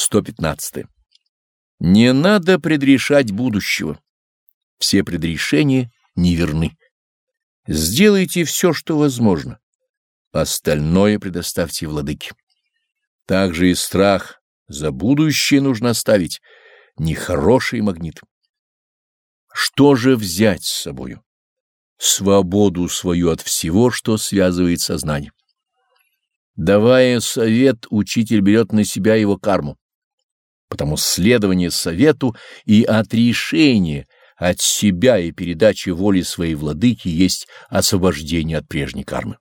115. Не надо предрешать будущего. Все предрешения неверны. Сделайте все, что возможно. Остальное предоставьте владыке. Также и страх за будущее нужно оставить, нехороший магнит. Что же взять с собою? Свободу свою от всего, что связывает сознание. Давая совет, учитель берет на себя его карму. Потому следование совету и отрешение от себя и передача воли своей владыки есть освобождение от прежней кармы.